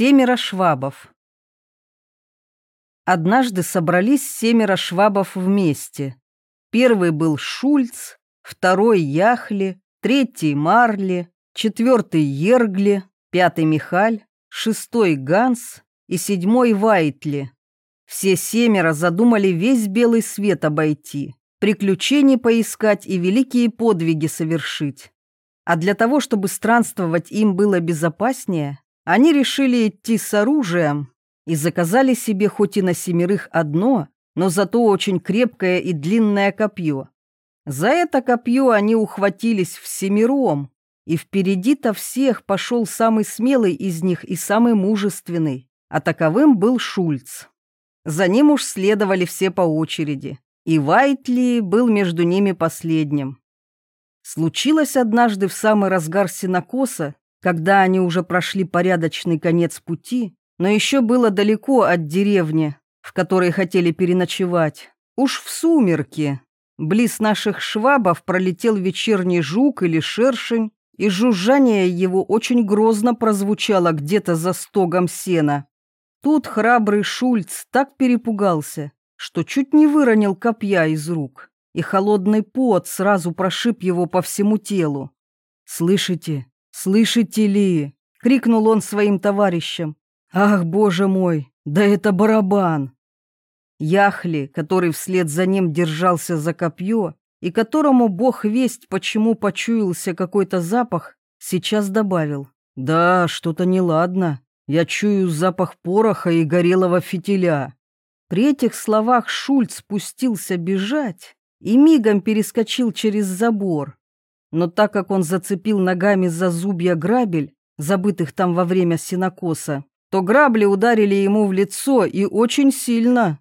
Семеро швабов. Однажды собрались семеро швабов вместе. Первый был Шульц, второй Яхли, третий Марли, четвертый Ергли, пятый Михаль, шестой Ганс и седьмой Вайтли. Все семеро задумали весь белый свет обойти, приключений поискать и великие подвиги совершить. А для того, чтобы странствовать им было безопаснее, они решили идти с оружием и заказали себе хоть и на семерых одно, но зато очень крепкое и длинное копье. За это копье они ухватились всемиром, и впереди-то всех пошел самый смелый из них и самый мужественный, а таковым был Шульц. За ним уж следовали все по очереди, и Вайтли был между ними последним. Случилось однажды в самый разгар синокоса, когда они уже прошли порядочный конец пути, но еще было далеко от деревни, в которой хотели переночевать. Уж в сумерки. Близ наших швабов пролетел вечерний жук или шершень, и жужжание его очень грозно прозвучало где-то за стогом сена. Тут храбрый Шульц так перепугался, что чуть не выронил копья из рук, и холодный пот сразу прошиб его по всему телу. «Слышите? Слышите ли?» — крикнул он своим товарищам. «Ах, боже мой, да это барабан!» Яхли, который вслед за ним держался за копье, и которому бог весть, почему почуялся какой-то запах, сейчас добавил. «Да, что-то неладно. Я чую запах пороха и горелого фитиля». При этих словах Шульц спустился бежать и мигом перескочил через забор. Но так как он зацепил ногами за зубья грабель, забытых там во время синокоса, то грабли ударили ему в лицо и очень сильно.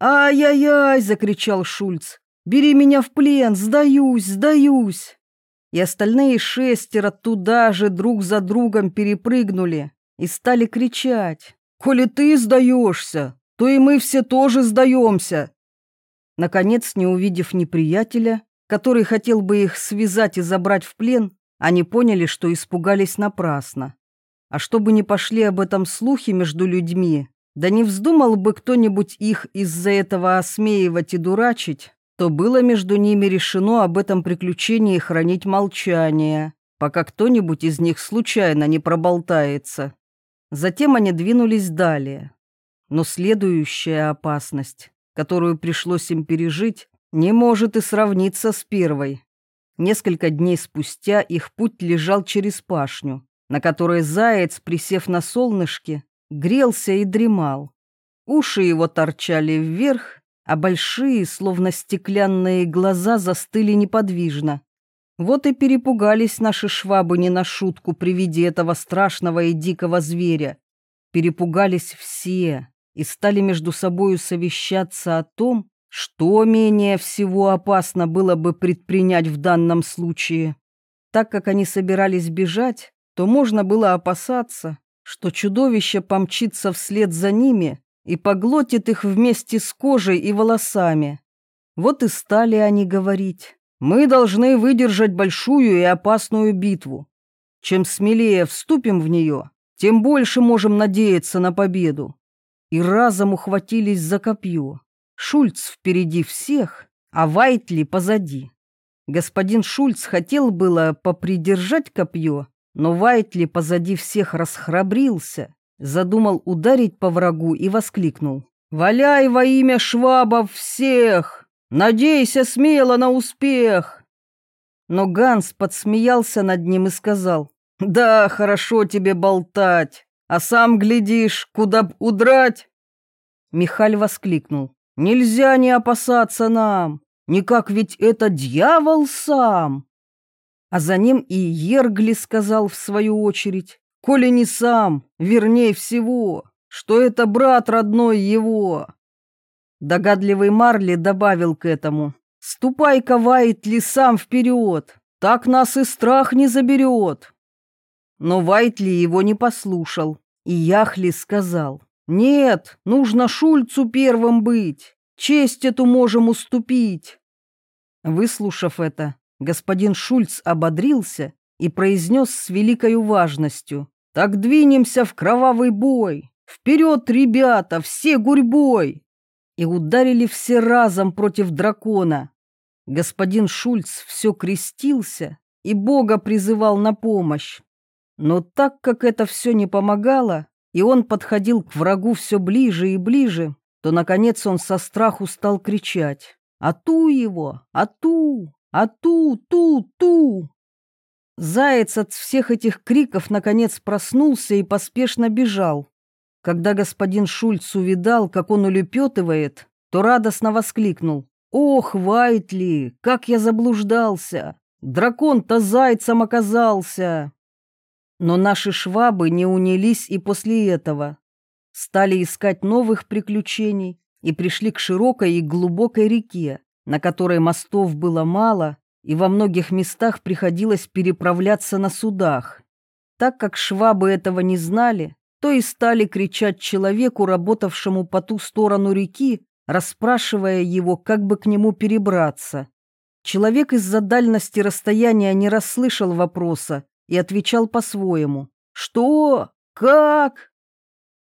«Ай-яй-яй!» — закричал Шульц. «Бери меня в плен! Сдаюсь! Сдаюсь!» И остальные шестеро туда же друг за другом перепрыгнули и стали кричать. «Коли ты сдаешься, то и мы все тоже сдаемся!» Наконец, не увидев неприятеля, который хотел бы их связать и забрать в плен, они поняли, что испугались напрасно. А чтобы не пошли об этом слухи между людьми, да не вздумал бы кто-нибудь их из-за этого осмеивать и дурачить, то было между ними решено об этом приключении хранить молчание, пока кто-нибудь из них случайно не проболтается. Затем они двинулись далее. Но следующая опасность, которую пришлось им пережить, не может и сравниться с первой. Несколько дней спустя их путь лежал через пашню, на которой заяц, присев на солнышке, грелся и дремал. Уши его торчали вверх, а большие, словно стеклянные глаза, застыли неподвижно. Вот и перепугались наши швабы не на шутку при виде этого страшного и дикого зверя. Перепугались все и стали между собою совещаться о том, что менее всего опасно было бы предпринять в данном случае? Так как они собирались бежать, то можно было опасаться, что чудовище помчится вслед за ними и поглотит их вместе с кожей и волосами. Вот и стали они говорить. Мы должны выдержать большую и опасную битву. Чем смелее вступим в нее, тем больше можем надеяться на победу. И разом ухватились за копье. Шульц впереди всех, а Вайтли позади. Господин Шульц хотел было попридержать копье, но Вайтли позади всех расхрабрился, задумал ударить по врагу и воскликнул. «Валяй во имя швабов всех! Надейся смело на успех!» Но Ганс подсмеялся над ним и сказал, «Да, хорошо тебе болтать, а сам глядишь, куда б удрать!» Михаль воскликнул, Нельзя не опасаться нам, никак ведь это дьявол сам. А за ним и Ергли сказал в свою очередь, коли не сам, вернее всего, что это брат родной его. Догадливый Марли добавил к этому, ступай-ка, Вайтли, сам вперед, так нас и страх не заберет. Но Вайтли его не послушал, и Яхли сказал, нет, нужно Шульцу первым быть. Честь эту можем уступить. Выслушав это, господин Шульц ободрился и произнес с великой важностью. Так двинемся в кровавый бой! Вперед, ребята, все гурьбой!» И ударили все разом против дракона. Господин Шульц все крестился и Бога призывал на помощь. Но так как это все не помогало, и он подходил к врагу все ближе и ближе, то, наконец, он со страху стал кричать «Ату его! Ату! Ату! Ту! Ту!» Заяц от всех этих криков наконец проснулся и поспешно бежал. Когда господин Шульц увидал, как он улепетывает, то радостно воскликнул. «Ох, Вайтли, как я заблуждался! Дракон-то зайцем оказался!» Но наши швабы не унялись и после этого. Стали искать новых приключений и пришли к широкой и глубокой реке, на которой мостов было мало, и во многих местах приходилось переправляться на судах. Так как швабы этого не знали, то и стали кричать человеку, работавшему по ту сторону реки, расспрашивая его, как бы к нему перебраться. Человек из-за дальности расстояния не расслышал вопроса и отвечал по-своему. «Что? Как?»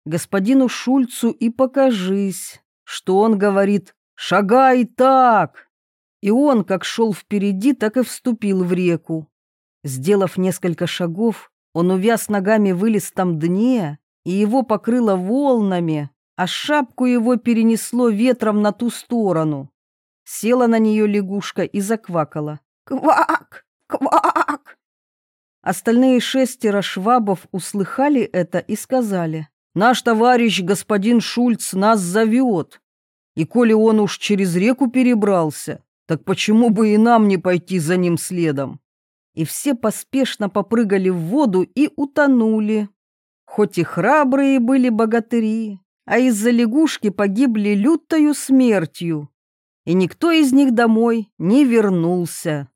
Господину Шульцу и покажись, что он говорит «Шагай так!» И он, как шел впереди, так и вступил в реку. Сделав несколько шагов, он увяз ногами в илистом дне, и его покрыло волнами, а шапку его перенесло ветром на ту сторону. Села на нее лягушка и заквакала. «Квак! Квак!» Остальные шестеро швабов услыхали это и сказали. «Наш товарищ господин Шульц нас зовет, и коли он уж через реку перебрался, так почему бы и нам не пойти за ним следом? И все поспешно попрыгали в воду и утонули. Хоть и храбрые были богатыри, а из-за лягушки погибли лютою смертью, и никто из них домой не вернулся.